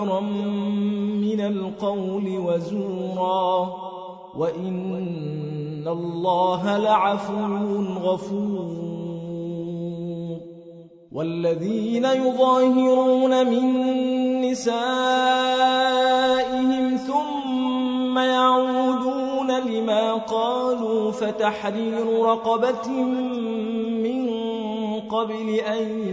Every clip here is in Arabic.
منكرا من القول وزورا وإن الله لعفو غفور والذين يظاهرون من نسائهم ثم يعودون لما قالوا فتحرير رقبة من قبل أن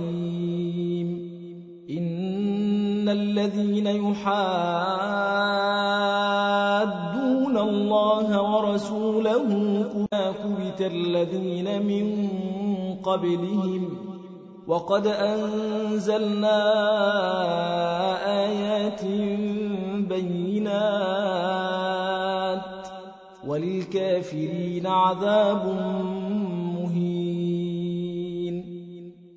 الذين يحادون الله ورسوله كما كبت الذين من قبلهم وقد أنزلنا آيات بينات وللكافرين عذاب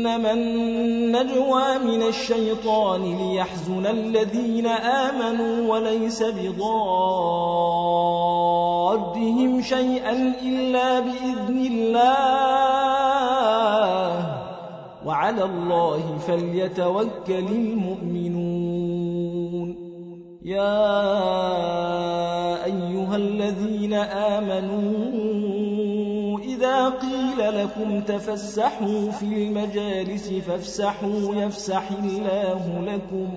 إنما النجوى من الشيطان ليحزن الذين آمنوا وليس بضادهم شيئا إلا بإذن الله. وعلى الله فليتوكل المؤمنون. يا أيها الذين آمنوا لكم تفسحوا في المجالس فافسحوا يفسح الله لكم.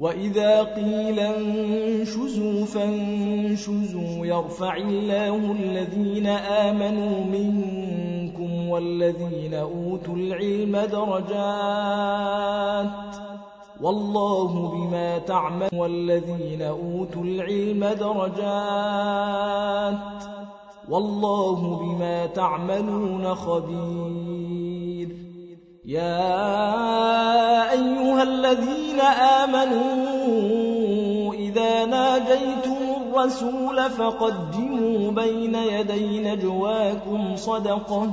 وإذا قيل انشزوا فانشزوا يرفع الله الذين آمنوا منكم والذين أوتوا العلم درجات. والله بما تعمل والذين أوتوا العلم درجات. والله بما تعملون خبير. يا أيها الذين آمنوا إذا ناجيتم الرسول فقدموا بين يدي نجواكم صدقة.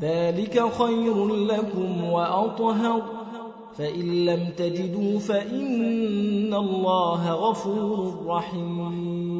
ذلك خير لكم وأطهر. فإن لم تجدوا فإن الله غفور رحيم.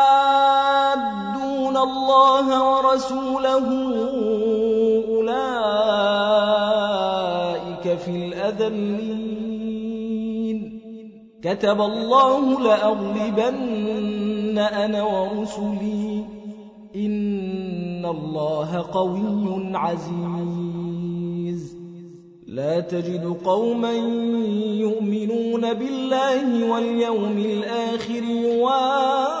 الله ورسوله أولئك في الأذلين. كتب الله لأغلبن أنا ورسلي. إن الله قوي عزيز. لا تجد قوما يؤمنون بالله واليوم الآخر يوادون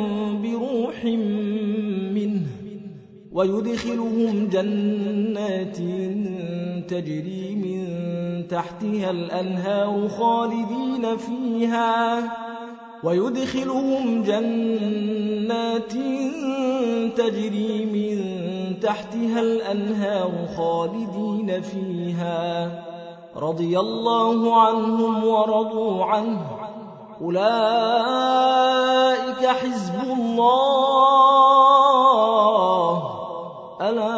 ويدخلهم جنات تجري من تحتها الأنهار خالدين فيها. ويدخلهم جنات تجري من تحتها الأنهار خالدين فيها. رضي الله عنهم ورضوا عنه. أولئك حزب الله. ألا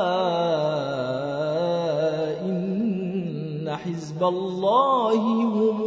إن حزب الله هم